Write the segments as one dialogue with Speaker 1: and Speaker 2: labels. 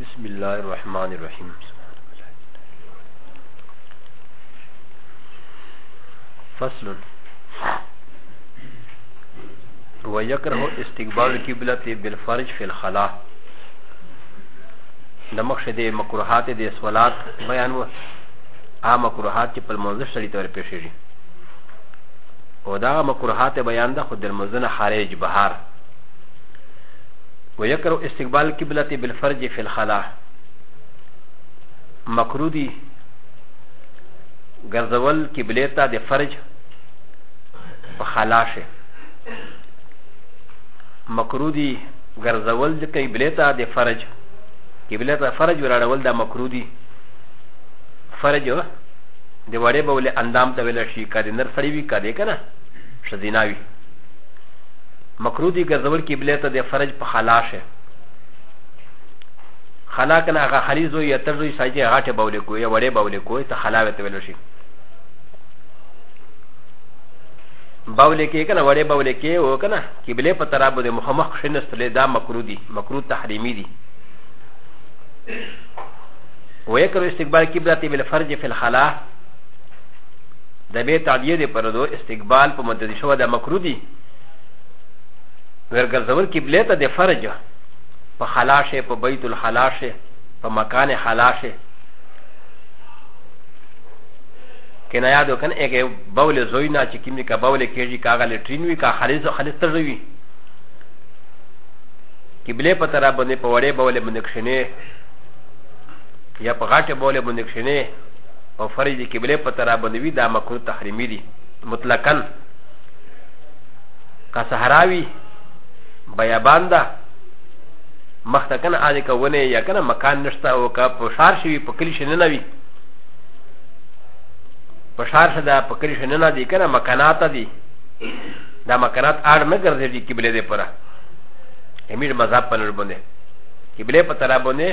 Speaker 1: بسم الله الرحمن الرحيم فصل ويكره استقبال القبلة بالفرج في الخلاء د مخشه د مکروهات د صلات بیان و هغه مکروهات چې په منځ سړي تور پیښیږي او دا مکروهات بیان ده خو د منځ نه خارج بهر ويكره استقبال قبلة بالفرج في الخلا مكرو دي غرزول قبلة تا دي فرج په خلا شي مکرو دي ګرځول د قبله ته د فرج قبله ته فرج وراړول دا مکرو دي فرج د وړې بولې اندام ته ویل شي کله نر سړی وي کله کنه شذینا وي مکرو دی ګرځول قبله ته د فرج په خلا شه خلا کنه هغه خلی زوی یا تر زوی ساجي غاټه بولې کو یا وړې بولې کو ته خلا وته ویل شي بولې کې کنه وړې بولې کې او کنه قبله په طرف باندې مخامخ شنستلې دا مکرو دی مکرو تحریمی دی ويكره استقبال قبله بالفرج في الخلا د بيت عديه پر دو استقبال په مدد شو د مکرو دی ورګرځول قبله ته د فرج په خلاشه په بیت الخلاشه په مکان خلاشه کنه یادو کنه اګه بول زوی نه چې کیمې کا بول کېږي کاغه لټرین وی کا خالص خالص تر وی قبله په طرف باندې په وړې بول باندې کښنه یا په غاټه بول باندې کښنه او فرج د قبله په طرف باندې وی دا مکروه تحریمی دي مطلقاً که صحراوي بیابان ده مخته کنه آده که ونه یا کنه مکان نشته او که په شار شوي په کلي شنه نه وي په شار شده په کلي شنه نه دي کنه مکانات دي دا مکانات آړ نه ګرځي قبله دې پره امیر مذهب په لور باندې قبله په طرف باندې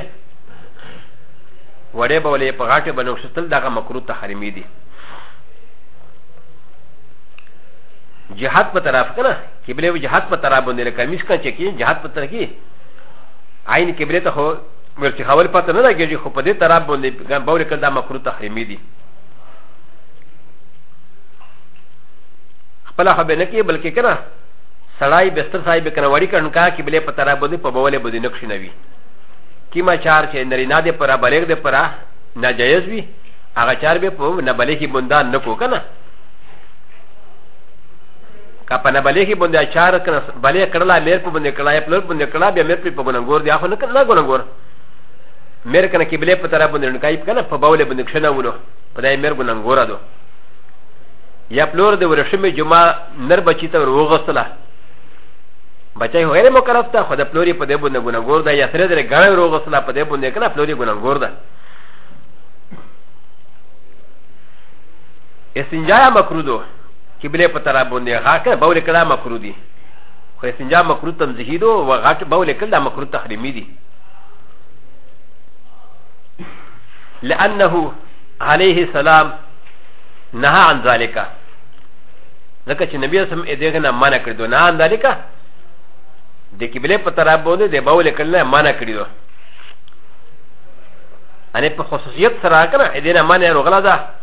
Speaker 1: وړې به ولې په غاټه باندې وشتل دغه مکروه تحریمي دي جهاد په طرف کنه قبله وی جهاد په طرف باندې لکه میس کنه چې کی جهاد په طرف کی عین قبله ته خو ورته خول پته نه لګیږي خو په دې طرف باندې ګم باور کړه دا مکروه تحریمی دي خپل خو به نه کی بلکې کنه سړای بستر صاحب کنه وړي کړه کا قبله په طرف باندې په بوله باندې نقش نه وی کیما چار چې نرینا دې پرا بلیغ دې پرا ناجایز وی هغه چار به په نبلیغي بندا نه کو کنه که په نبلې کې باندې اچار کنه بلې کړلا مېر په باندې کړلا یا پلور باندې کړلا بیا مېر په ګنګور دی اخو نه کنه ګنګور مېر کنه کې بلې په طرف باندې نه کایپ کنه په باولې باندې کښنه ونه په دې مېر ګنګور دو یا پلور د ورشمې جمعه نر بچی ته وروغسله بچای غیر مکلف ته خو د پلوري په دې باندې ګنګور ده یا سره درې ګړې وروغسله په دې باندې کنه پلوري ګنګور ده استنجا یا مکرو دو قبله په طرف باندې غاک بول کړه مکرو دي خو استنجا مکرو تنزیهی دو و غاک بول کړه مکرو تحریمی دي لانه عليه السلام نهى عن ذلك ځکه چې نبی اسلام یې دغه نه منع کړی دو نه عن ذلك د قبله په طرف باندې د بول کړه منع کړی دو ان په خصوصیت سره کنه دې نه منع رغلا ده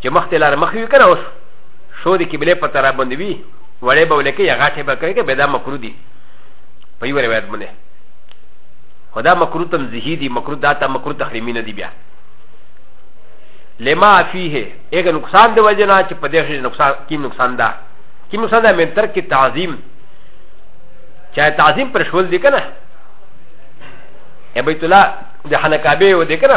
Speaker 1: چې مخ ته لار مخ وي کنه اوس شو د قبله په طرف باندې وي وړې به ولکه یا غاټه به کوي کې به دا مکرو دي په یو روایت باندې خدا مکرو تم زهی دي مکرو دا ته مکرو تحریمی نه دي بیا لما فيه ایک نقصان دی وجنا چې په دې شي نقصان کی نقصان ده کی نقصان ده من تر کې تعظیم چاہے تعظیم پر شول دی کنه ابیت الله د حنکابه و دی کنه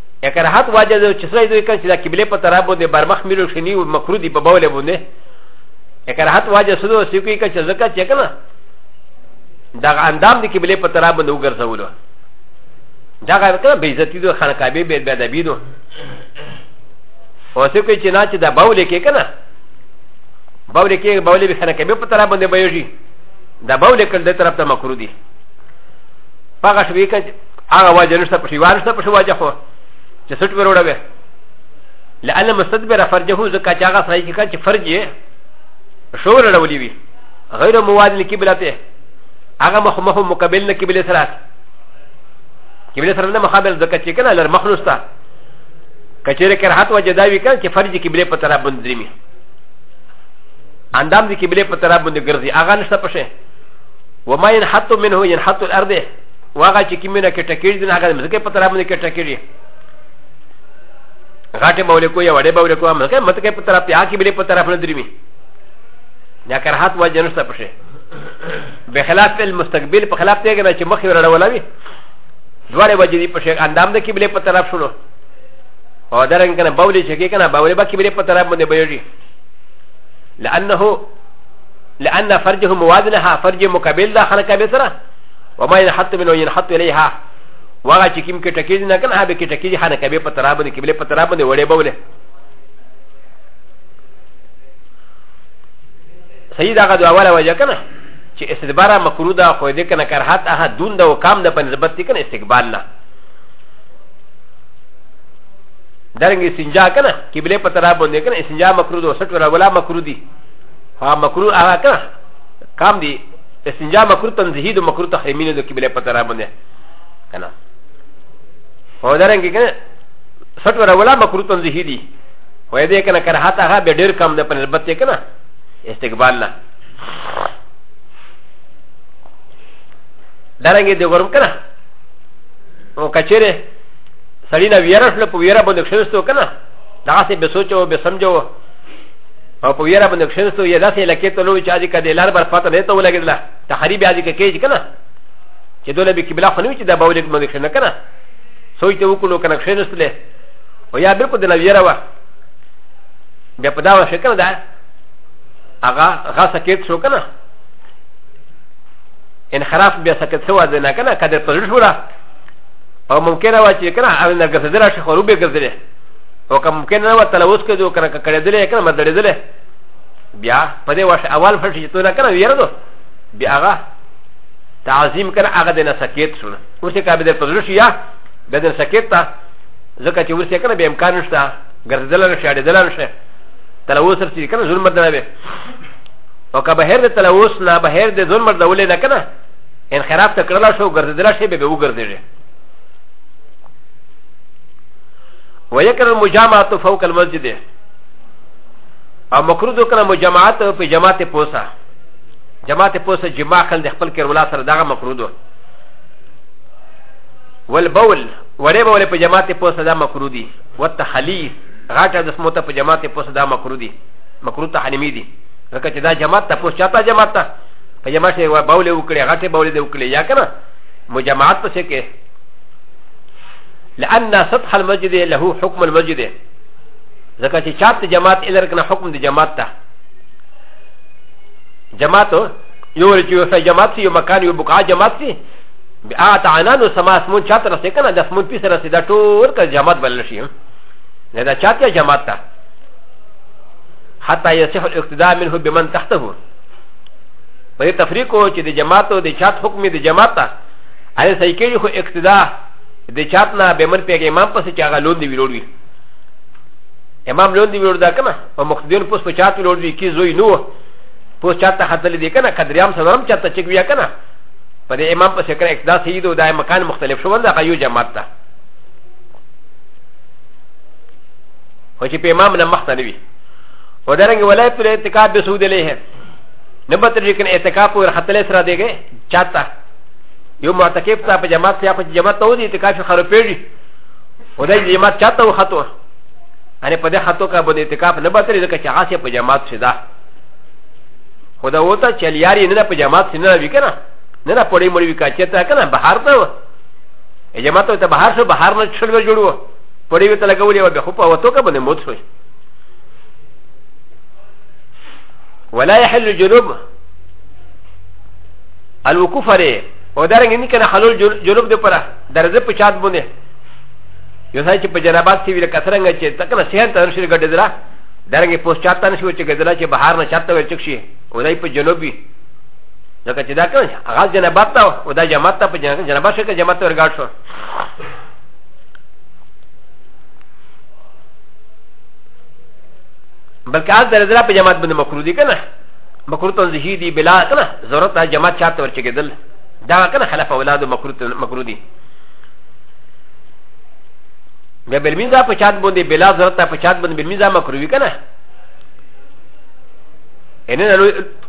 Speaker 1: یا کراهت واجه ده چې سړی دوی کړي چې د قبله په طرف باندې برمخ ملو شنی او مکروه دی په بوله باندې یا کراهت واجه سدو سیکوي کړي چې زکه چې کنه دا اندام د قبله په طرف باندې وګرځولو دا غیر کنه به عزت دي خان کابه به به ادبی دو او سیکوي چې نه چې دا بوله کې کنه بوله کې بوله به خان کابه په طرف باندې بيوږي دا بوله کړه د طرف ته مکروه دی پاګه شوی کړي هغه وجه نشته په شیوار نشته په شواجه خو چې سټ وروړه وي لأن مستدبر فرجه ځکه چې هغه سړی چې فرج یې شور راولي وي غیر مواد لقبله ته هغه مخ مخ مقابل نه قبله سره قبله سره نه مخابل ځکه چې کنه لر مخلوص ته کچېره کرهات وجه دا وی کنه چې فرج قبله په طرف باندې درمي اندام دې قبله په طرف باندې ګرځي هغه نشته پشه وما ينحط منه ينحط الارض وغه چې کی مینه کې ټکیږي دین هغه مزکه په طرف باندې کې ټکیږي غاټه بوله کو یا وړه بوله کو مزکه متکه په طرف یا کی بلی په طرف نه دریمي یا کرهات و جنسته پشه به خلاف المستقبل په خلاف دی کنه چې مخ ور ورولاوي دواره وجه دی پشه اندام د کی بلی په طرف شلو او درنګ کنه بوله چې کې کنه بوله با کی بلی په طرف باندې بيږي لانه لان فرجه موازنه فرج مقابل ده خلق به سره وما ينحط منه ينحط اليها وغا چې کوم کې ټکې دي نه کنه هغه کې ټکې دي خانه کبه په تراب باندې کبه په تراب باندې وړې بوله صحیح دا غو اوله وجه کنه چې استدبار مکروه ده خو دې کنه کرهات هغه دون ده او کام ده په نسبت دي کنه استقبال نه درنګ سنجا کنه کبه په تراب باندې کنه سنجا مکروه ده سټ ولا مکروه دي ها مکروه هغه کنه کام دي استنجا مکرو تنزیهی دو مکرو تخریمینه دو کبلی پترا بنده کنا او درنگی کنه سٹ ورا ولا مکرو تنزیهی دی و دې کنه کرهات هغه به ډیر کم ده په نسبت ته کنه استقبال نه درنګ دې ورم کنه او کچره سړی نه ویره شل په ویره باندې خښتو کنه دا څه به سوچو به سمجو او په ویره باندې کښنستو یا داسې لکې ته لوي چې هغه کې د لار بر پته نه ته ولګېدله تخریب هغه کې کېږي کنه چې دوله به قبله خو نه وي چې دا به ولګ باندې کښنه کنه سوچ ته وکړو کنه کښنستلې او یا بالکل د لویره وه بیا په دا وشه کنه دا هغه هغه سکت شو کنه انحراف بیا سکت شو ده نه کنه کده پر شو را او ممکنه وا چې کنه هغه نه ګرځیدل شي خو روبه ګرځیدل او که ممکن نه وه تلوث کړي او کنه کړېدلې کنه مردړېدلې بیا په دې واشه اول فرش چې تو نه کنه ویره دو بیا هغه تعظیم کنه هغه د نه سکیت شونه اوس یې کابه د پزرش یا د نه سکیت ته ځکه چې اوس یې کنه به امکان نشته ګرځېدل نه شي اړېدل نه شي تلوث سره چې کنه ظلم مردنه وي او که بهر د تلوث نه بهر د ظلم مردولې نه کنه انخراف ته کړل شو ګرځېدل شي به وګرځېږي ويكر المجامعة فوق المسجد او مکروه ده کنه مجامعات په جماعت پوسا جماعت پوسا جماع خل د خپل کر ولا سره دغه مکروه ده والبول وړې بول په جماعت پوسا دا مکروه دي والتخليف غاټه د سموته په جماعت پوسا دا مکروه دي مکروه تحریمی دي ځکه چې دا جماعت ته پوس چاته جماعت ته په جماعت یې بول وکړي غاټه بول دې وکړي یا کنه مجامعات پسې کې لأن سطح المسجد له حكم المسجد ځکه چې چاپ د جماعت الر کنه حکم د جماعت ته جماعت یو ورځ یو ځای جماعت یو مکان یو بقعه جماعت دی بیا تعانانو سما اسمون چاته رسې کنه د اسمون پیسه رسې دا ټول کله جماعت بلل شي نه دا چاته جماعت ته حتى يصح الاقتداء منه بمن تحته په تفریق چې د جماعت او د چات حکم د جماعت ته هغه صحیح کېږي خو اقتداء د چاپ نه به من پیګه امام پسې چې هغه لوند ویلوړ وي امام لوند ویلوړ دا کنه او مقتدیون پوس په چات ویلوړ وي کی زوی نو پوس چات ته خطلې دي کنه قدریام سلام چات ته چک بیا کنه په دې امام پسې کړه اقدا سید او دا مکان مختلف شو دا یو جماعت ده خو چې په امام نه مخته نه وي و د ر ن ګ ولای پر اعتکاف به سود له نه به تر لیکن اعتکاف ور خطلې سره دیګه چاته یو معتکف ته په جماعت کې خو جماعت ته ودی اعتکاف یې خراب پیږي او د جماعت چاته وختو ان په دې خطو کا باندې اعتکاف نه بتري ځکه چې هغه په جماعت شي دا خو دا وته چې لیاري نه په جماعت شي نه وی کنه نه نه پړې مړې وی کا چې ته کنه بهر ته و جماعت ته بهر شو بهر نه چل و جوړو پړې وی ته لګولې و به خو په وته کا باندې موت شوی ولا يحل الجنوب الوقوف عليه او دارنګ نه کنه حلول جلوب د پره درځه په چات بونه یو ځای چې په جنابات سی ویل کثرنګ چې تکنه سهل ته شي ګډه درا دارنګ پوس چات ته شي چې ګډه چې بهار نه چات ته ورچک شي او دای په جنوبي ځکه چې دا کنه هغه جنابات ته او دا جماعت ته په جنابات شي کې جماعت ته ورګاډ شو بلکې از درځه په جماعت باندې مکرو دي کنه مکرو تنزیهی دی بلا کنه ضرورت دا جماعت چارت ورچه کېدل دا کنه خلاف اولاد مکرو دی بیا بلمیزا په چات باندې بلا ضرورت په چات باندې بلمیزا مکرو وی کنه ان نه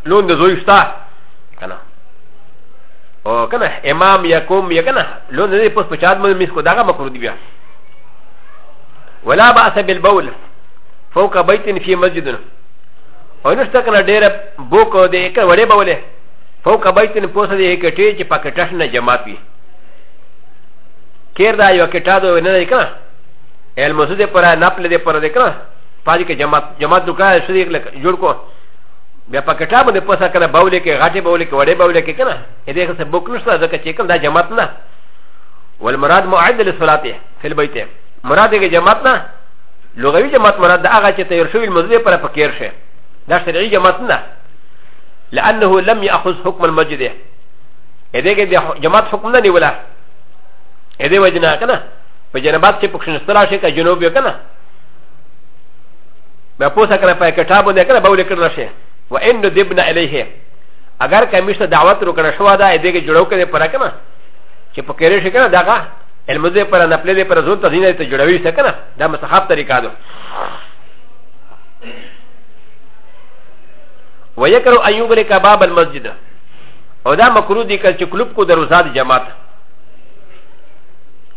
Speaker 1: لون د زوی شتا کنه او کنه امام یا کوم یا کنه لون نه پس په چات باندې مس کو داګه مکرو دی بیا ولا باس بالبول فوق بيت في مسجدنا او نو شته کنه ډېر بوک او دې کې وړې بولې فوق بيتن پوسه دې کې ټي چې پاکټاش نه جمع پی کېر دا یو کټا دو نه دی کنه ال مسجد پر نه پلې دې پر دې کنه پاج کې جمع جمع دکړه شریک لک جوړ کو بیا پاکټا باندې پوسه کنه بولې کې غاټه بولې کې وړې بولې کې کنه دې څه بوک نشته ځکه چې کوم دا جمع نه والمراد معدل صلاته في البيت مراد کې جمع نه لغوي جماعت مراد دا هغه چې تیر شوی المسجد لپاره پکیر شي دا شرعي جماعت نه لانه لم ياخذ حكم المسجد ا دې کې د جماعت حکم نه نیولا ا دې وجنا کنه په جنبات چې پکښن استرا شي کا جنوب یو کنه بیا پوسه کنه په کتابو نه کنه بوله کړل شي و ان دبنا الیه اگر کمیشته دعوت رو کنه شو دا ا دې کې جوړو کنه پر کنه چې پکې شي کنه داګه المزه پر نه پلې پر زون تزینه ته جوړوي څه کنه دا مستحب طریقه ده ويكره ان يغلق باب المسجد او دا مکروه دي کله چې کلوب کو دروازه د جماعت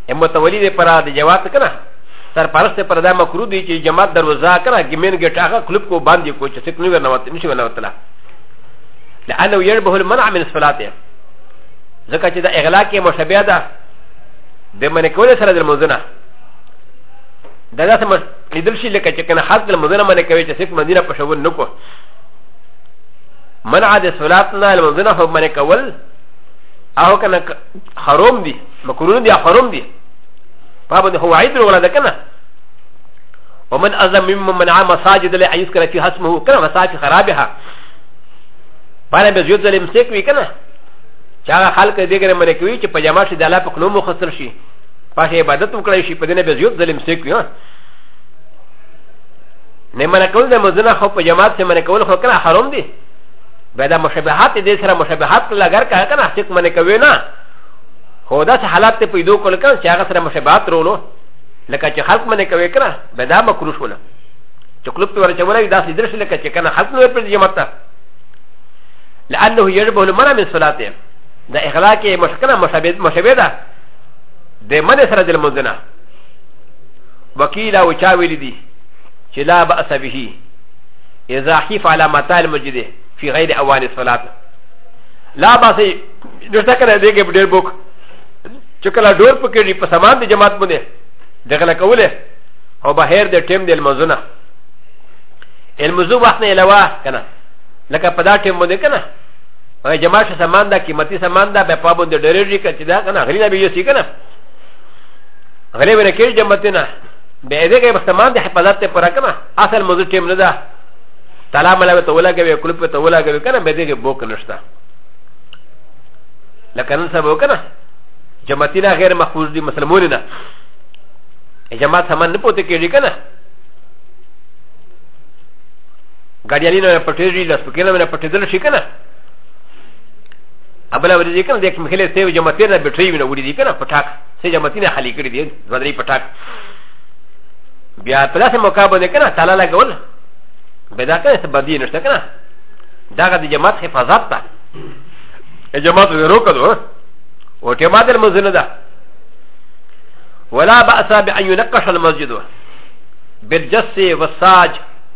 Speaker 1: هم متولي دي پر د جماعت کنه سر پرست پر دا مکروه دي چې جماعت دروازه کنه ګمین ګټه هغه کلوب کو باندې کو چې څوک نه ورنوت نشي ورنوتلا لانه يربه المنع من الصلاه ځکه چې دا اغلاق یې مشابه ده د منکول سره د منځنه دا داسې مس لیدل شي لکه چې کنه خاص د مدینه باندې کوي چې سیک مدینه په شوون نکو منع د صلات نه د مدینه په باندې کول او کنه حرام دي مکروه دي حرام دي په باندې هو عید ولا ده کنه ومن اعظم ممن منع مساجد لا يذكر فيها اسمه كان مساجد خرابها فانا بزيد ظلم سيكوي كنا چاغه خلق دې ګره منې کوي چې په جماعت دې الله په کلو مخسر شي پاشه عبادت وکړای شي په دې نه به زیات ظلم سیک وي نه منع کول د مزنه خو په جماعت سره منع کول خو کنه حرام دي بیا دا مشابهات دې سره مشابهات لګر کا کنه سیک منع کوي نه خو دا حالات ته پیدا کول کنه چې هغه سره مشابهات رولو لکه چې خلق منع کوي کنه بیا دا مکروه شونه چې کلوب ته ورچولای دا سې درش لکه چې کنه خلق نو پر جماعت ته لانه يجب المنع من صلاته دا اخلاق مشکله مشابه ده د منې سره د لمونځ نه وکیل او چا ویل دي چې لا بأس به اذا خیف على متاع المسجد في غير اوان الصلاه لا بأس نشته کنه دې کې ډېر بوک چې کله ډور پکړي په سامان د جماعت باندې دغله کوله او بهر د ټیم د لمونځ نه المزو وخت نه علاوه کنه لکه په دا ټیم باندې کنه هغه جمع شو سامان دا قیمتي سامان دا به پابون د ډېرېږي که چې دا که نه غلی نه به یوسي که نه غلی به نه کېږي جمعتې نه به یې دې که سامان د حفاظت ته پوره که نه اصل موضوع ټیم نه ده تلا ملا به ته ولګوي کلوپ به ته ولګوي که نه به دې کې بوک نشته لکه نن سبا که نه جمعتي نه غیر محفوظ دي مسلمون نه جماعت سامان نه پوتې کېږي که نه غړیالی نه پټېږي لاس پکې نه پټېدل شي کنه ابل ورې دي کنه د کوم خلې سیو جماعتې نه بټري وینه وړي دي کنه پټاک سې جماعتې نه خالي کړی دي دوه درې پټاک بیا په داسې موقع باندې کنه تعالی لګول به دا کنه څه بدی نشته کنه داغه د جماعت حفاظت ته جماعت ورو کړو او جماعت المزنه ده ولا بأس بأن ينقش المسجد بالجس والساج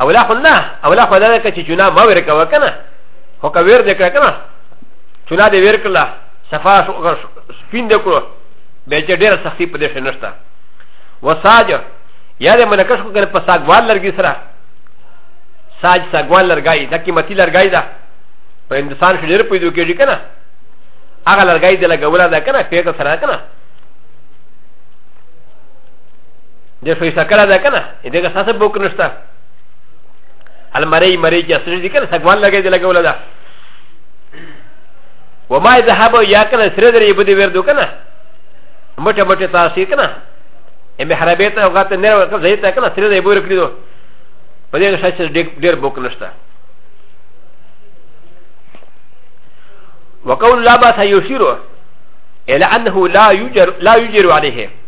Speaker 1: او لا خو نه او لا خو دا ده چې چونه ما ورکه وکنه خو که ور دې کړه کنه چونه دې ور کړه صفا سپین دې کړو به چې ډېر سختی په دې شي نشته وساج یا دې منکش کو کړ په ساګوال لرګي سره ساج ساګوال لرګای د قیمتي لرګای ده په انسان شو ډېر پیدا کېږي کنه هغه لرګای دې لګولا ده کنه پیګه سره کنه د فیصله کړه ده کنه دغه ساسه بوک نشته المري مري چې سره دي کنه سګوال لګي دي لګول ده وما ذهب یا کنه سره درې بده ور دو کنه مټه مټه تاسو کنه ام حربیت او غته نه ورته زیت کنه سره دې بور کړی دو په دې شاشه ډېر بوک نشته وقول لا باس يشير الى انه لا يجر لا يجر عليه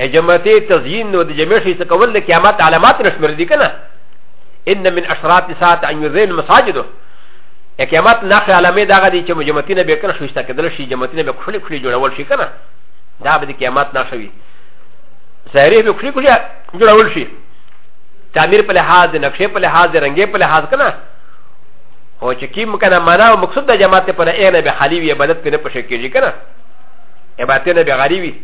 Speaker 1: ا جماعتي تزيين نو د جمع شي څه کول د قیامت علامات نشمر دي کنه ان من اشراط ساعت ان يزين مساجده ا قیامت نخ علامه دا غدي چې جماعتي نه به کنه شي څه کدل شي جماعتي نه به خلی خلی جوړول شي کنه دا به د قیامت نه شوي سهري به خلی خلی جوړول شي تعمیر په لحاظ نقشې په لحاظ رنگې په لحاظ کنه او چې کیم کنه معنا او مقصود د جماعت په نه نه به خالی وي عبادت په نه پښه کېږي کنه عبادت نه به غریبي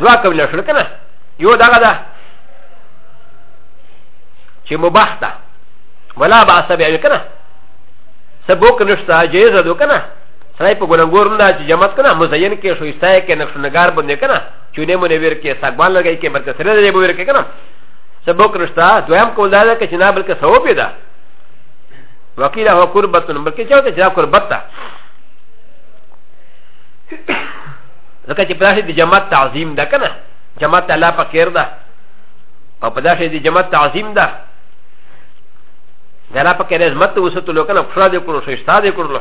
Speaker 1: دوه قولونه شول که نه یو دغه ده چې مباح ده ولا بأس به که نه څه بوک نشته جایزه ده که نه سړی په ګناهګورو نه چې جماعت که نه مزین کې شویسته یې کې نقشونګار باندې که نه چونې مونې ویر کې ساګوان لګی کې بلکې سره دی به ویر کې که نه څه بوک نشته دویم قول دا ده که چې نه بلکې ثواب یې ده وکیل هو قربت بلکې چا ته چې دا قربت ده ځکه چې په داسې د جماعت تعظیم ده که نه جماعت ته الله فقیر ده او په داسې د جماعت تعظیم ده د الله فقیر عظمت ته وساتلو که نه خوشحاله دې کړو ښایسته دې کړلو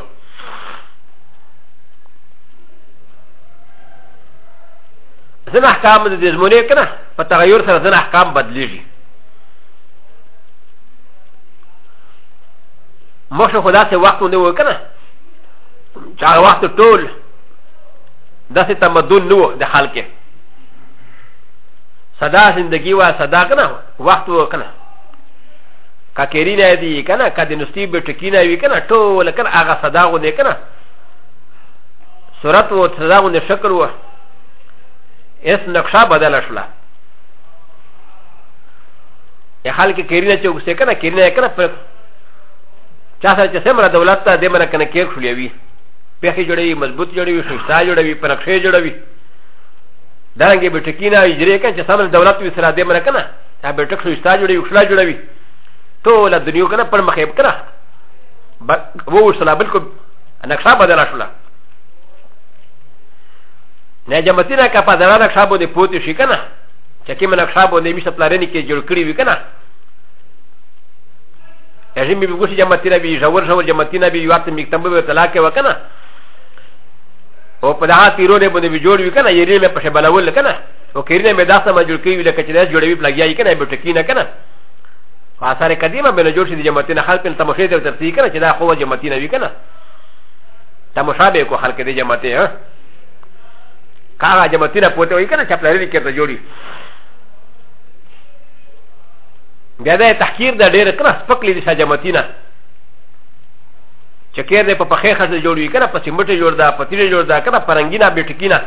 Speaker 1: ځینې احکام د دې زمونې که نه په تغیر سره ځینې احکام بدلېږي مخ خدا سے وقت نه وکنه چا وقت ټول داسې تمدن نه و د حال کې سدا زندگی و سدا کنه وخت و کنه کاکیری نه دی کنه کد نستی به ټکی نه وی کنه ټول کنه هغه سدا غو نه کنه صورت و سدا غو نه شکل و اس نقشه بدل شولا ا حال کې کیری نه چې وسه کنه کیری نه کنه چا سره چې سمره دولت ته د منه کنه کیر شولې وی پیخې جوړوي مضبوط جوړوي شوشتا جوړوي پرخشې جوړوي دا رنګې به ټکي نه اجرې کړي چې سمل دولت وي سره دې منه که نه دا به ټک شوشتا جوړوي وښلا جوړوي ټوله دنیا که نه پر مخې که نه ووښلا بلکل نقشه بدله شوله نه جمعتي نه که په دغه نقشه باندې پوتې شي که نه چې کومه نقشه باندې مشته پلارنې کې جوړ کړي وي که نه هغه مې وګوري جماعتي نه وي ژور ژور جماعتي نه وي یو ته مکتب به طلاق وکنه او په دغه تیرو نه باندې جوړ وي کنه یې مې په شبلول کنه او کېرنه مې داسه ما جوړ کړی لکه چې دا جوړوي پلګیای کنه به ټکی نه کنه اثر قدیمه به جوړ شي د جماعتي نه خلک ته مخې ته ترتیب کنه چې دا خو جماعتي نه وي کنه ته مشابه کو خلک دې جماعتي ها کاغه جماعتي نه پوتې وي کنه چې پلګیای کې ته جوړي بیا دا تحقیر ده ډېر کنه سپک لیدي شاه جماعتي نه چې کېر دی په پخې خزه جوړ وي کنه په سیمټې جوړ ده په تیرې جوړ ده کنه په رنګینه بیټکینه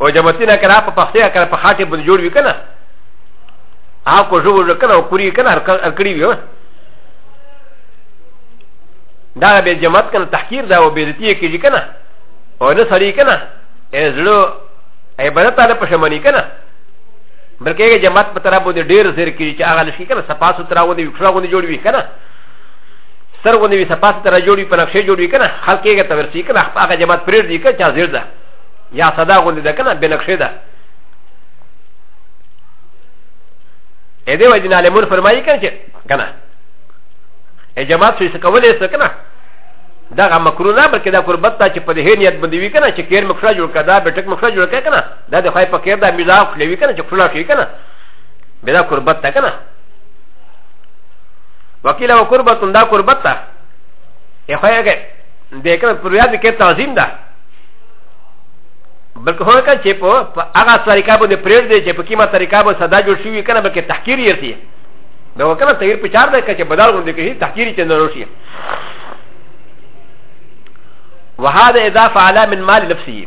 Speaker 1: او جماعتي نه کنه په پخې کنه په خاټې باندې جوړ وي کنه هغه کو جو جو کنه او کوري کنه هر کړی وي دا به جماعت کنه تحقیر ده او بیرتی کېږي کنه او نه سړی کنه ا زړه عبادت تعالی په شمنی کنه بلکې جماعت په طرف باندې ډېر زیر کړي چې هغه لشي کنه سپاسو تر غونې وي کښه غونې جوړ وي کنه سر غونې وي سپاسو تر جوړ وي په نقشې جوړ وي کنه خلک یې ته ورسي کنه هغه جماعت پرې دی کنه چا زیر ده یا صدا غونې ده کنه به نقشې ده ا دې وجه نه علمون فرمایي کنه چې کنه ا جماعت څه کولای څه کنه دا غو مکرونه بلکې دا قربت ته چې په دې نیت باندې وی کنه چې کیر مخرج جوړ کړه دا به ټک مخرج جوړ کړه کنه دا د خای پکې دا میلا خلوي کنه چې خلا شي کنه بلا قربت تا کنه وکیل او قربت دا قربت تا ای خای کې د کنه پر یاد کې تعظیم ده بلکې هو کنه چې په هغه طریقه باندې پرېږ دی چې په کیما طریقه باندې صدا جوړ شي کنه بلکې تحقیر یې دی دا وکنه تغیر په چار ده چې بدل غوندې کې تحقیر چې نه روشي وهذا اذا فعل من مال نفسه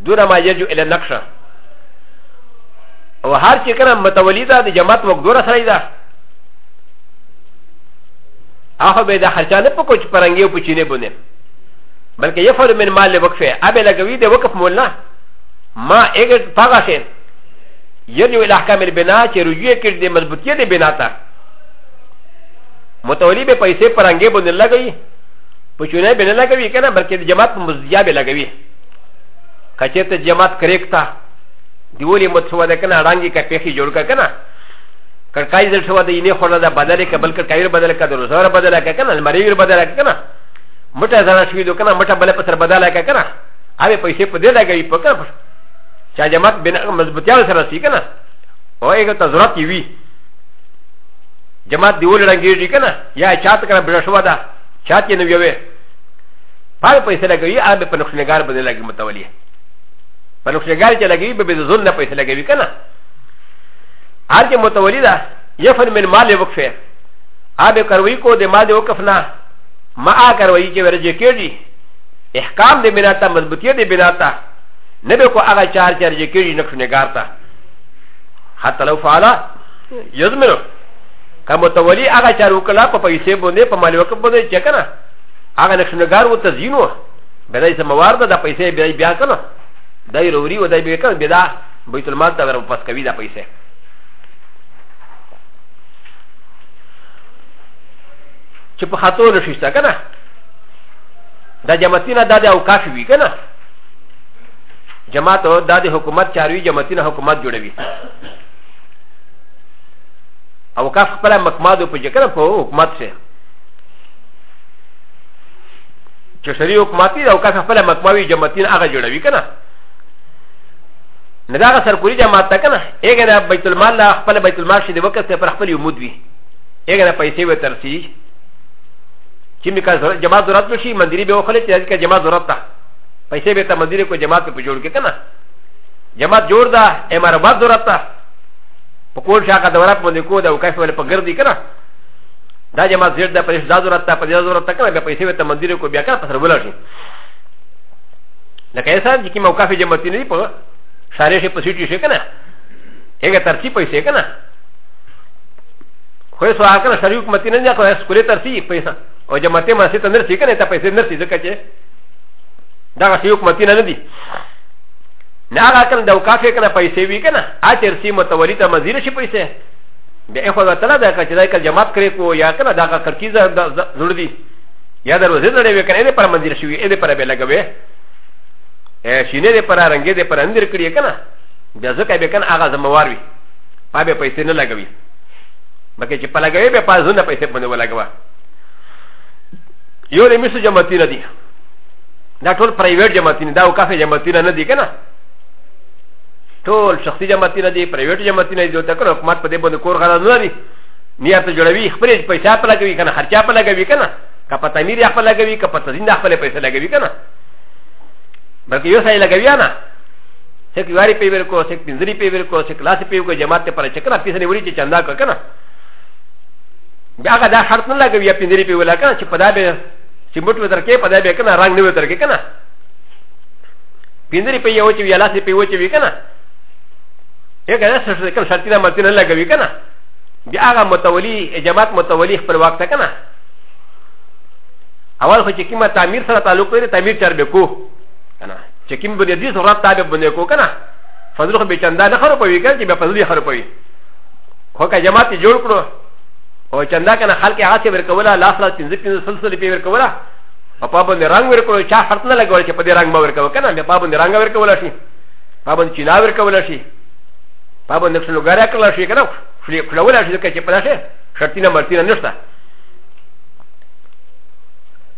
Speaker 1: دون ما يجو الى النقشه او هر چې کنه متولی ده د جماعت مقدوره سره ده هغه به د خرچا نه په کوچ پرنګي او پچینه بونه بلکې یفر من مال وقفه ابه لګوي د وقف مولا ما اګر پاغه شي یلو ال احکام البنا چې رجوع کړي د مضبوطی د بنا ته متولی به پیسې پرنګي بونه لګوي پچونه بنه لګوي کنه بلکې د جماعت مزیا به لګوي کچه ته جماعت کریکتا دیولی مت شو ده کنه رنگی کا پیخی جوړ کا کنه کړکای زل شو ده ینه خورا ده بدل کا بل کړکای بدل کا ده زور بدل کا کنه مریور بدل کا کنه مټه زړه شوی دو کنه مټه بل پتر بدل کا کنه اوی پیسې په دې لګوي په کنه چا جماعت بنا مضبوطیا سره سی کنه او هغه ته ضرورت وی جماعت دیول رنگی دی کنه یا چاته کنه بل شو ده چاته نو یوه پاره پیسې لګوي هغه به په نقشنګار باندې لګي متولي په نقشنګار چې لګوي به د ځون نه پیسې لګوي که نه هر چې متولي ده یفن من مال وقفه هغه کروي کو د مال وقف نه ما هغه کروي چې ورجې کېږي احکام د بنا ته مضبوطیت د بنا ته نه به کو هغه چار چار چې کېږي نقشنګار ته حتی لو فعلا یزمنو که متولي هغه چار وکړه په پیسې باندې په مال وقف باندې چې که نه هغه نقشنګار و تزین و بیا دای سموار ده دا پیسې بیا بیا کنه دای روري و دای بیا کنه بیا دا بیت المال ته ور پس کوي دا پیسې چې په خاطر نشيسته کنه دا جماعتونه دا د اوقاف وی کنه جماعت دا د حکومت چاروي جماعتونه حکومت جوړوي اوقاف خپل مکمادو په جکر په حکومت سره چې شری حکومت او کس خپل مکموي جماعتین هغه جوړوي کنه نه دا سرکوري جماعت ته کنه هغه د بیت المال خپل بیت المال شې د وخت پر خپل یمود وي هغه د پیسې و ترسي چې می کا جماعت ضرورت نشي مندري به وخلې چې دا جماعت ضرورت ته پیسې به ته مندري کو جماعت په جوړ کې کنه جماعت جوړ دا امر بعد ضرورت ته په کول شاکه د ورپ باندې کو دا او کس ول په ګرځي کنه دا جماعت زیر دا پریش دا ضرورت تا پدی ضرورت تا کنه بیا پیسې وته مندیر کو بیا کنه پسر ولا شي لکه ایسا چې کی موقع فی جماعت نه دی په شارې شي په سیټی شي کنه هغه ترتیب پیسې کنه خو یې سوال کنه شریک حکومت نه دی کنه سکولې ترتیب پیسې او جماعت ما سي ته نرسي کنه ته پیسې نرسي ځکه چې دا شی حکومت نه دی نه هغه کنه دا وکافه کنه پیسې وی کنه اچ رسی متولی ته مزیر شي پیسې بیا یې خو دا تله ده که چې دا کل جماعت کړی کو یا که نه دا کړکیز زړه دي یا دروازې زړې وي که نه دې پر منځیر شوي یې دې پر به لګوي شینې دې پر رنګې دې پر اندر کړي که نه بیا ځکه به که نه هغه ذموار وي پا به پیسې نه لګوي بلکې چې په لګوي به پا زونه پیسې باندې ولګوه یو د مسو جماعتونه دي دا ټول پرایویټ جماعتونه دا او کافي جماعتونه نه دي که نه ټول شخصي جماعتونه دي پرایویټ جماعتونه دي ته کنه حکومت په دې باندې کور غلا نه لري نیت جوړوي خپل پیسې په لګوي کنه خرچه په لګوي کنه که په تعمیر یې خپل لګوي که په تزین خپل پیسې لګوي کنه بلکې یو ځای لګوي نه چې یواري په ور کو چې پنځري په ور کو چې کلاس په یو جماعت پر چې کنه پیسې نیولې چې چندا کو کنه بیا هغه دا شرط نه لګوي یا پنځري په ولا کنه چې په دا به چې موټ وتر کې په دا به کنه رنگ نه وتر کې کنه پندري په یو چې ویلا سي په یو چې وی کنه یو کنه سره کوم شرطي نه مرتي نه لګوي کنه بیا هغه متولي جماعت متولي خپل وخت کنه اول خو چې کیمه تعمیر سره تعلق لري تعمیر چار به کو کنه چې کیم بنې دې سره تابع بنې کو کنه فضل خو به چندا نه خرو پوي کنه چې به فضل یې خرو پوي خو که جماعت جوړ کړو او چندا کنه خلک هغه څه ورکوله لاس لا 15 15 سلسله په ورکوله او په باندې رنګ ورکول چا شرط نه لګول چې په دې رنګ به ورکول کنه بیا په باندې رنګ ورکول شي په باندې چینا ورکول شي په باندې څه لګاره کول شي کنه فلی فلول شي ځکه چې په داسې شرطینه مرتینه نشته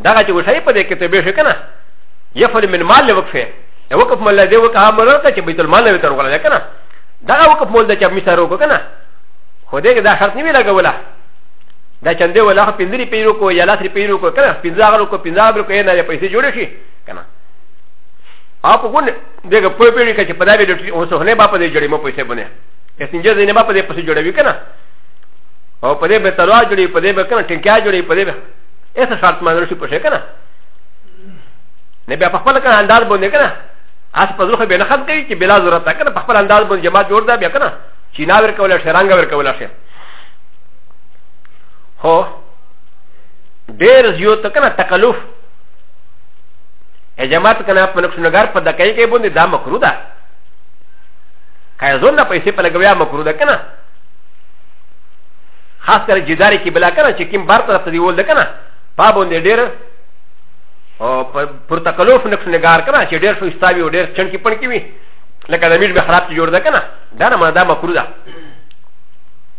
Speaker 1: دا چې وشي په دې کې ته به شي کنه يفعل من مال وقفه وقف مال دې وقفه مرور ته چې بیت المال وتر ولا کنه دا وقف مول دې چې مثال وکړه کنه خو دې دا شرط نه وی لګوله دا چندې ولا خو پنځه روپۍ وکړو یا لس روپۍ وکړو که نه پنځه هغه وکړو پنځه هغه وکړو نه پیسې جوړې شي که نه او په ګوند دغه پوه پیړي که چې په دا ویډیو کې اوس هنه با په دې جوړې مو پیسې بنه اسنجر دې نه با په دې پیسې جوړوي که نه او په دې به تلوا جوړي په دې به که نه ټینکیا جوړي په دې به ایسه شرط مانو شي پوښې که نه نه بیا په خپل کنه انداز باندې کنه اس په ځخه به نه خد کوي چې بلا ضرورت کنه په خپل انداز باندې جماعت جوړ دا بیا کنه چې نا ور کوله شرنګ ور کوله شه هو ډېر زیات کنه تکلف حجامات کنه په نقشنګار په دکای کې باندې دا مکرو ده کای زون نه پیسې په لګویا مکرو ده کنه خاص کر جداري کې بلا کنه چې کوم بار طرف ته دی ول ده کنه پا باندې ډېر او پر تکلف نقشنګار کنه چې ډېر شو استاوي او ډېر چنکی پړ کی وي لکه د میډ به خراب جوړ ده کنه دا نه ما دا مکرو ده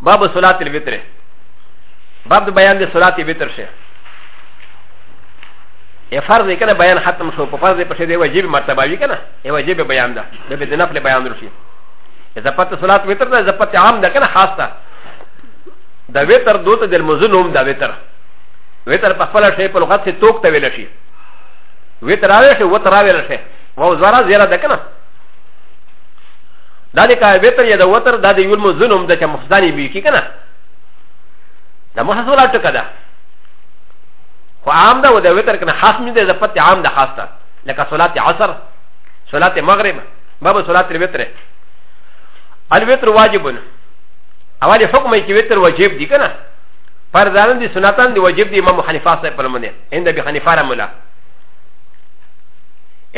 Speaker 1: باب صلاة الوتر باب د بیان د صلاة الوتر شه ا فرض کنه بیان ختم شو په فرض په شه دی واجب مرتبه وی کنه ای واجب بیان ده د به د نفل بیان درشي اذا پت صلاة وتر ده اذا پت عام ده کنه خاص ده د وتر دوت د مزلوم ده وتر وتر په خپل شی په لغت څخه توک ته ویل شي وتر راوي شي وتر راوي شي و زرا زیرا ده کنه دا د کا وتر یا د وتر دا د یول مزنوم د چا مخزانی بی کی کنه دا محصول اټ کده خو عام دا و د وتر کنه خاص می د پت عام د خاص تا لکه صلات عصر صلات مغرب باب صلات الوتر الوتر واجب اول حکم کی وتر واجب دی کنه فرزان دی سنتان دی واجب دی امام حنیفه صاحب پر منه اند بی حنیفه را مولا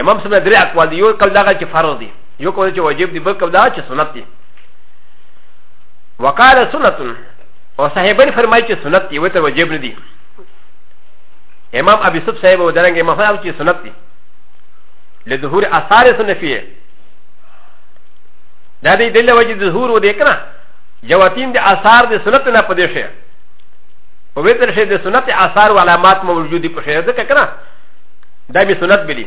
Speaker 1: امام سمه درې اقوال دی یو کول دغه چې فرض دی یو کول چې واجب دی بل کول دا چې سنت دی وقال سنت او صاحبان فرمایي چې سنت دی وته واجب نه دی امام ابي سب صاحب او درنګ امام صاحب چې سنت دی له ظهور اثار سنفيه دا دې دله وجه ظهور و دې کنه جواتین د اثار د سنت نه پدې شه په وتر شه د سنت اثار او علامات موجودي په شه ده کنه دا به سنت بلی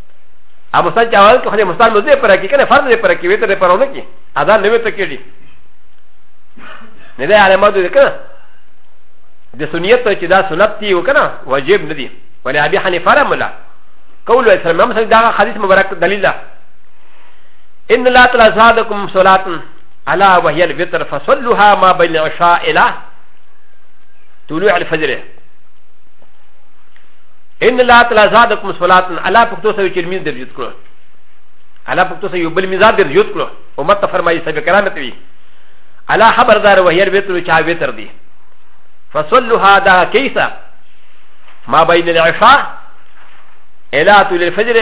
Speaker 1: ا مسان چې اول کې خو مسان مو دې پر کې کنه فرض دې پر کې وې ته پرونه کې ادا نه وې ته کېږي نه دې علامات دې کنه د سنیت چې دا سنت دی وکنه واجب نه دی ولې ابي حنیفه رحمله قول اسلام هم دا حدیث مبارک دلیل ده ان لا تلازادکم صلات على وهي الوتر فصلوها ما بين العشاء الى طلوع الفجر ان لا تلا زادكم صلاه على پختو سوي چې مين درجوت کړو على پختو سوي بل ميزاد درجوت کړو امت فرمایي سبب کرامت وی على خبردار وهي الوتر چا وتر دي فصلوا هذا كيسا ما بين العشاء الى طول الفجر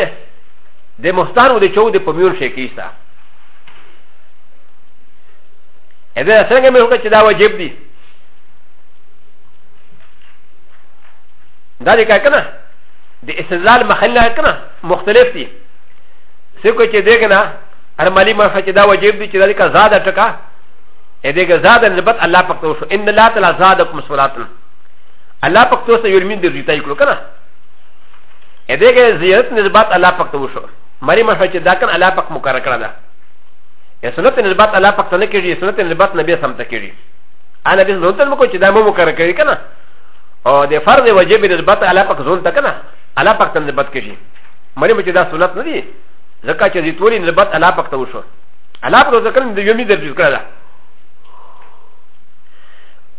Speaker 1: د مستان ودي چود په ميور شي کيسا اذا څنګه مې وکړ چې دا واجب دي دا دې کا کنه د استدلال محله کنه مختلف دي څه کو چې دې کنه هر مالی مرفه چې دا واجب دي چې دا کا زاد ټکا ا دې کا زاد نسبت الله پاک ته شو ان لا تعالی زادکم صلاتن الله پاک ته سره یرمین دې ریتای کړو کنه ا دې کا زیارت نسبت الله پاک ته شو مری مرفه چې دا کنه الله پاک مقرر کړل دا ا سنت نسبت الله پاک ته نه کېږي سنت نسبت نبی سم ته کېږي انا بس نو تل مکو چې دا مو مقرر کړی کنه او د فرض وجب نسبت الله پاک زون ته کنه الله پاک ته نسبت کیږي مری مچ دا سنت نه دی ځکه چې د ټولې نسبت الله پاک ته وشو الله پاک ځکه د یومي د ذکر کړه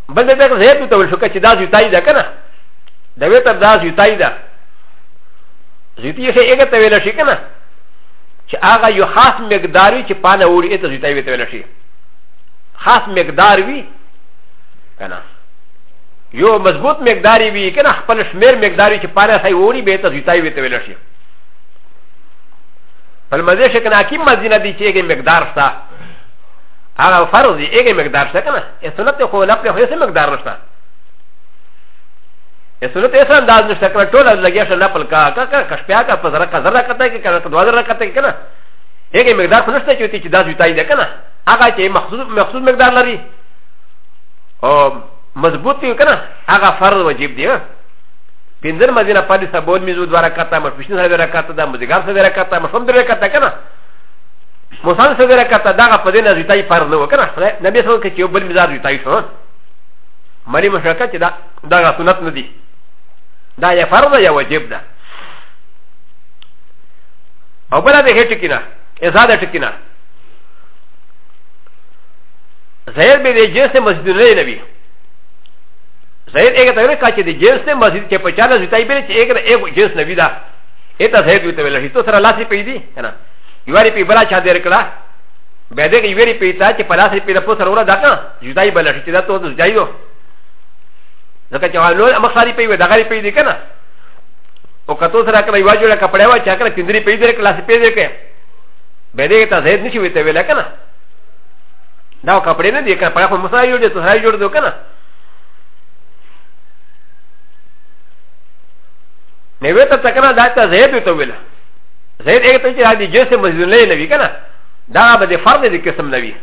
Speaker 1: بل د دغه زه ته ورشو چې دا زیتای ده کنه د وې تر دا زیتای ده زیتی یې هغه ته ویل شي کنه چې هغه یو خاص مقداري چې پانه وړي ته زیتای ویل شي خاص مقدار وی کنه یو مضبوط مقدار وي کنه خپل شمیر مقدار چې پاره سای ووري به ته زیتای وي ته ویل شي په مزه شي کنه حکیم مزینه دي چې یو مقدار شته هغه فرض دی یو مقدار شته کنه سنت خو نه په هیڅ مقدار نشته سنت یې سره انداز نشته کنه ټول لګیا شل خپل کا کا کا کشپیا کا په زره کا زره کته کې کنه دوه زره کته کې کنه یو مقدار خو نشته چې دا زیتای ده کنه هغه چې مخصوص مخصوص مقدار لري او مضبوط یو کنه هغه فرض واجب دی پنځر مدینه پالی سبول میزو دوه رکعاته مفشن سره رکعاته ده مزګار سره رکعاته مفهم درې رکعاته کنه مسان سره رکعاته دغه په دې نه زیتای فرض نه وکنه نبی صلی الله علیه وسلم چې بل مزار زیتای شو مری مشرکت دا دغه سنت نه دی دا یا فرض یا واجب ده او بل د هټ کینه ازاده ټکینه زهر به د جنس مسجد نه نوي زهر هغه ته ویل کاچې د جنس نه مسجد کې پچاله زیتای به چې هغه هغه جنس نوي دا اته زهر دوی ته ویل شي تو سره لاسې پیدي کنه یواري په بلا چا دیر کړه به دې یواري په تا چې په لاسې په لپو سره ولا دا کنه جدای بل شي چې دا ته جدای یو ځکه چې هغه مخاري په وي دغاري په دې کنه او کتو سره کړه یو جوړه کپڑے وا چا کړه تندري په دې کړه لاسې په دې کړه به دې ته زهر نشي وي ته ویل کنه دا او کپڑے نه دی کنه په خو مسا یو دې سره جوړ دو کنه نه وته تکنه دا ته زید ته ویل زید هغه ته چې دی جسه مزدون نه وی کنه دا به د فرد د قسم نه وی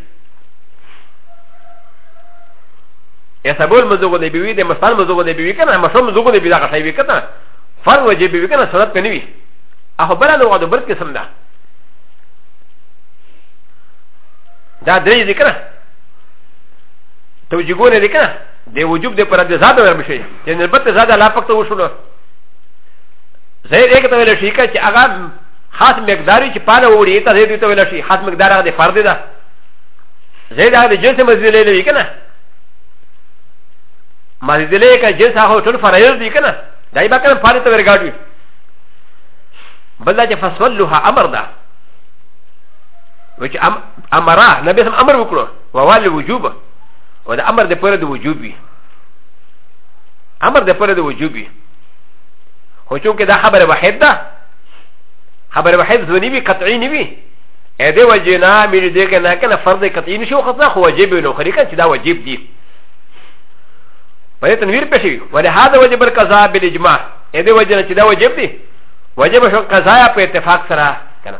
Speaker 1: یا سبول مزوغ دی بیوی د مستان مزوغ دی بیوی کنه مشوم مزوغ دی بیدا غشای وی کنه فرد وجه بیوی کنه سنت کنه وی اخو بلا لغه د بل قسم ده دا درې دي کنه توجيهونه دي کنه د وجوب د پر د زاد ور مشي چې نسبت زاد لا پک ته وشو نو زه دې کته ویل شي چې هغه خاص مقداري چې پاله وړي ته دې ته ویل شي خاص مقدار هغه فرد ده زه دا د جنس مزيلې لوي کنه مزيلې کا جنس هغه ټول فرایض دي کنه دای با کنه پاره ته ورګاډي بل دا چې فصلها امر ده و چې ام امره نبی سم امر وکړو و والي وجوب و د امر د پره د وجوب وي امر د پره د وجوب وي خو چونکې دا خبره واحد ده خبره واحد ځونی وي قطعي نه وي ا دې وجه نه مې دې کې نه کنه فرض قطعي نشو خو خو واجب نو خري کړه چې دا واجب دي په دې تنویر پېښې وي ولې هاذا وجه بر قضا بالاجماع ا دې وجه نه چې دا واجب دي واجب شو قضا په اتفاق سره کنه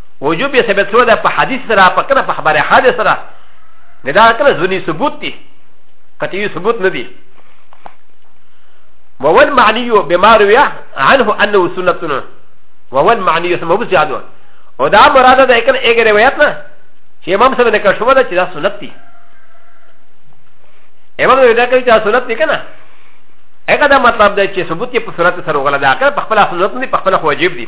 Speaker 1: وجوب یې ثابت شوی ده په حدیث سره په کنه په خبره حادث سره نه دا کنه ځونی ثبوت دی قطعي ثبوت نه دی وول معنی بما روي عنه انه سنتنا وول معنی سمو بزیادو او دا مراد ده کنه ایګ روایت نه چې امام سره نکړ شو ده چې دا سنت دی امام دې دا کوي چې سنت دی کنه هغه دا مطلب ده چې ثبوت یې په صورت سره وغلا ده کنه په خپل سنت نه په خپل واجب دی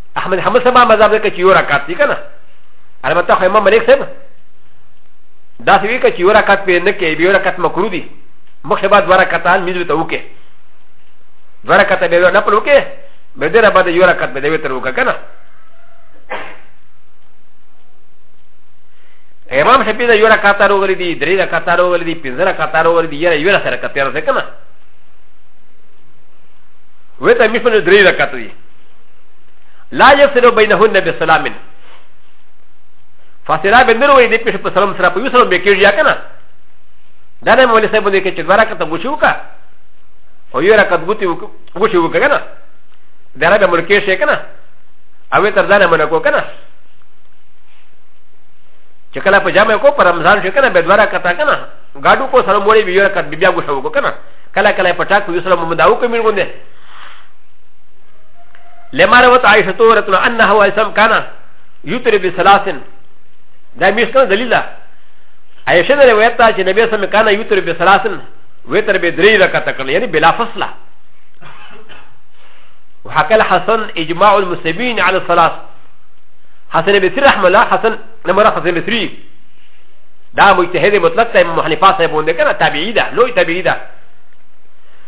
Speaker 1: احمد حمد سبا مذهب لکه چې یو رکعت دی که نه البته خو امام ملک صاحب داسې وي که چې یو رکعت پرې نه کوي بیا یو رکعت مکرو دي مخکې به دوه رکعتان مینځو ته وکړي دوه رکعته بیا نه پلو کې به دې را باندې یو رکعت به دې وتر وکړه کنه امام شپې دا یو رکعت راوړي دي درې رکعت راوړي دي پنځه رکعت راوړي دي یاره یو سره کتر ځه کنه وته مې په درې رکعت دي لا يصل بينهن بسلام فاصله به نه وي د پیښې په سلام سره په یو سلام به کېږي که نه دا نه مولوي صاحب دې کې چې دوه رکعته ګوشي وکړه او یو رکعت ګوتې ګوشي وکړه که نه دا نه به مړ کېږي که نه او تر ځانه منه کو که نه چې کله په جامع کو پر رمضان شي که نه به دوه رکعته که نه ګاډو کو سره موري به یو رکعت بیا ګوشه وکړه که نه کله کله په ټاک په یو سلام مو دا وکړي مې غوندې لما روت عائشه رتنا انها وسم كان يتري بسلاسن دا مش كان دليل عائشه د روایت ته چې نبی سم كان يتري بسلاسن وتر به درې رکعت کړل یعنی بلا فصله وحكى الحسن اجماع المسلمين على الصلاه حسن بن سير رحمه الله حسن نمر حسن بن سير دا مجتهد مطلق ته محنفا صاحب ونده کنه تابعی ده لوی تابعی ده